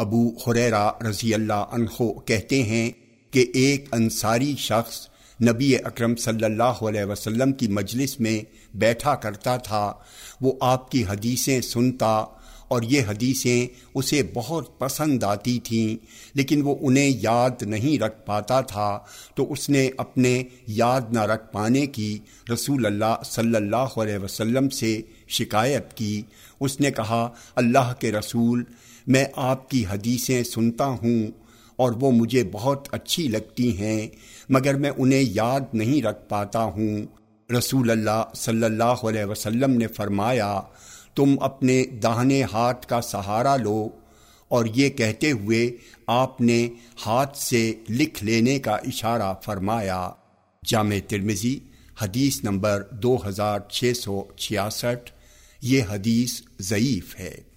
ابو خریرا رضی اللہ عنہ کہتے ہیں کہ ایک انصاری شخص نبی اکرم صلی اللہ علیہ وسلم کی مجلس میں بیٹھا کرتا تھا، وہ آپ کی حدیثیں سنتا اور یہ حدیثیں اسے بہت پسند آتی تھیں، لیکن وہ انہیں یاد نہیں رکھ پاتا تھا۔ تو اس نے اپنے یاد نہ رکھ پانے کی رسول اللہ صلی اللہ علیہ وسلم سے شکایت کی۔ اس نے کہا، اللہ کے رسول، میں آپ کی حدیثیں سنتا ہوں اور وہ مجھے بہت اچھی لگتی ہیں، مگر میں انہیں یاد نہیں رکھ پاتا ہوں۔ رسول اللہ صلی اللہ علیہ وسلم نے فرمایا تم اپنے داہنے ہاتھ کا سہارا لو اور یہ کہتے ہوئے آپ نے ہاتھ سے لکھ لینے کا اشارہ فرمایا۔ جامع ترمزی حدیث نمبر دو ہزار چھ سو چھیاسٹھ، یہ حدیث ضعیف ہے۔